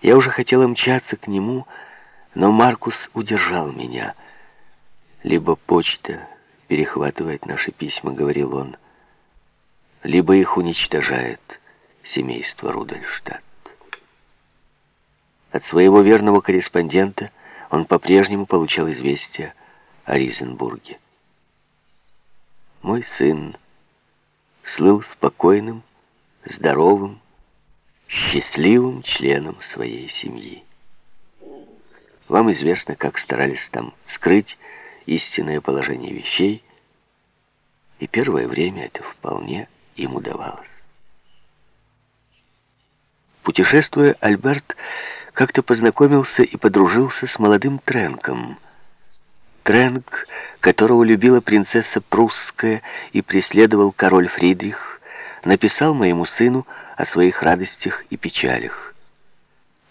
Я уже хотела мчаться к нему, но Маркус удержал меня. «Либо почта перехватывает наши письма», — говорил он, «либо их уничтожает семейство Рудольштадт». От своего верного корреспондента он по-прежнему получал известия о Ризенбурге. Мой сын слыл спокойным, здоровым, счастливым членом своей семьи. Вам известно, как старались там скрыть истинное положение вещей, и первое время это вполне им удавалось. Путешествуя, Альберт как-то познакомился и подружился с молодым Тренком. Тренк, которого любила принцесса прусская и преследовал король Фридрих, написал моему сыну о своих радостях и печалях.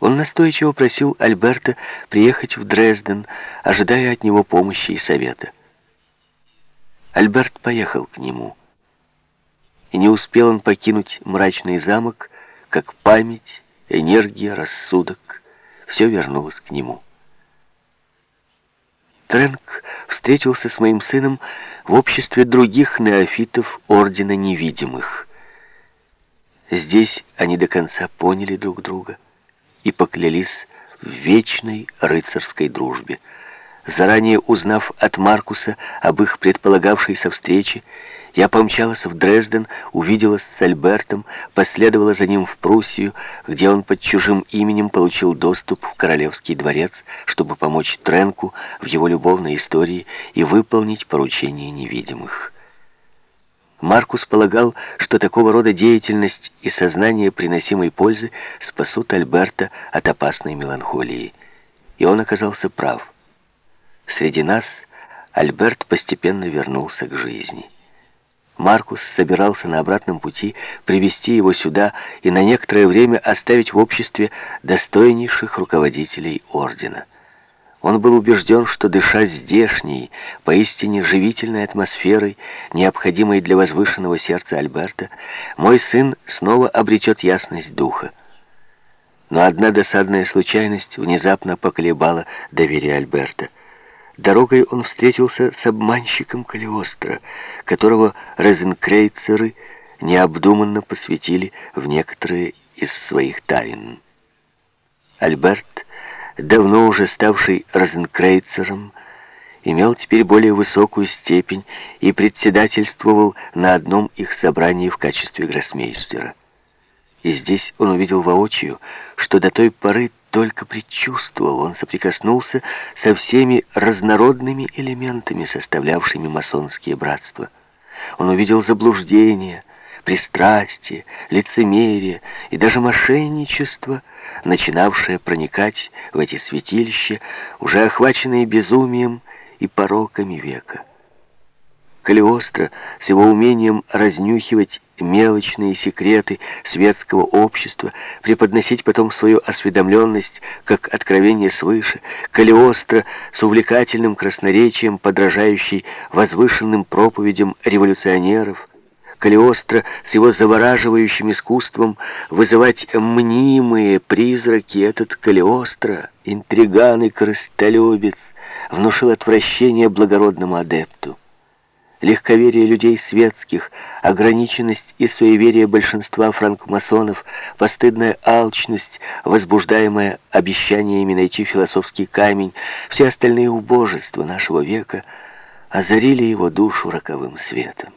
Он настойчиво просил Альберта приехать в Дрезден, ожидая от него помощи и совета. Альберт поехал к нему. И не успел он покинуть мрачный замок, как память, энергия, рассудок все вернулось к нему. Тренк встретился с моим сыном в обществе других неофитов Ордена Невидимых. Здесь они до конца поняли друг друга и поклялись в вечной рыцарской дружбе. Заранее узнав от Маркуса об их предполагавшейся встрече, я помчалась в Дрезден, увиделась с Альбертом, последовала за ним в Пруссию, где он под чужим именем получил доступ в Королевский дворец, чтобы помочь Тренку в его любовной истории и выполнить поручение невидимых. Маркус полагал, что такого рода деятельность и сознание приносимой пользы спасут Альберта от опасной меланхолии. И он оказался прав. Среди нас Альберт постепенно вернулся к жизни. Маркус собирался на обратном пути привести его сюда и на некоторое время оставить в обществе достойнейших руководителей ордена. Он был убежден, что дыша здешней, поистине живительной атмосферой, необходимой для возвышенного сердца Альберта, мой сын снова обретет ясность духа. Но одна досадная случайность внезапно поколебала доверие Альберта. Дорогой он встретился с обманщиком Калиостро, которого розенкрейцеры необдуманно посвятили в некоторые из своих тайн. Альберт, давно уже ставший розенкрейцером, имел теперь более высокую степень и председательствовал на одном их собрании в качестве гроссмейстера. И здесь он увидел воочию, что до той поры только предчувствовал, он соприкоснулся со всеми разнородными элементами, составлявшими масонские братства. Он увидел заблуждение, пристрастие, лицемерие и даже мошенничество, начинавшее проникать в эти святилища, уже охваченные безумием и пороками века. Калиостро с его умением разнюхивать мелочные секреты светского общества, преподносить потом свою осведомленность как откровение свыше, Калиостро с увлекательным красноречием, подражающий возвышенным проповедям революционеров, Калиостро с его завораживающим искусством вызывать мнимые призраки, этот Калиостро, интриган и крыстолюбец, внушил отвращение благородному адепту легковерие людей светских, ограниченность и суеверие большинства франкмасонов, постыдная алчность, возбуждаемая обещаниями найти философский камень, все остальные убожества нашего века озарили его душу роковым светом.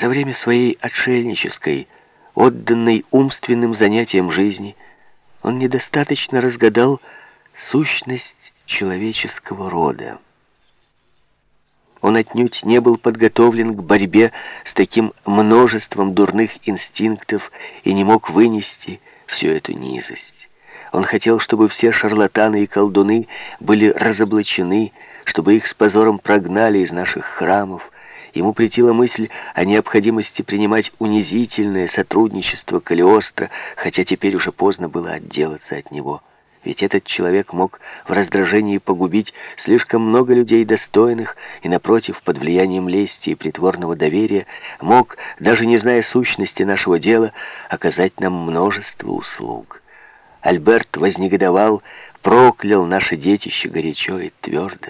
За время своей отшельнической, отданной умственным занятиям жизни, он недостаточно разгадал сущность человеческого рода. Он отнюдь не был подготовлен к борьбе с таким множеством дурных инстинктов и не мог вынести всю эту низость. Он хотел, чтобы все шарлатаны и колдуны были разоблачены, чтобы их с позором прогнали из наших храмов. Ему претила мысль о необходимости принимать унизительное сотрудничество Калиостро, хотя теперь уже поздно было отделаться от него. Ведь этот человек мог в раздражении погубить слишком много людей достойных и, напротив, под влиянием лести и притворного доверия, мог, даже не зная сущности нашего дела, оказать нам множество услуг. Альберт вознегодовал, проклял наше детище горячо и твердо.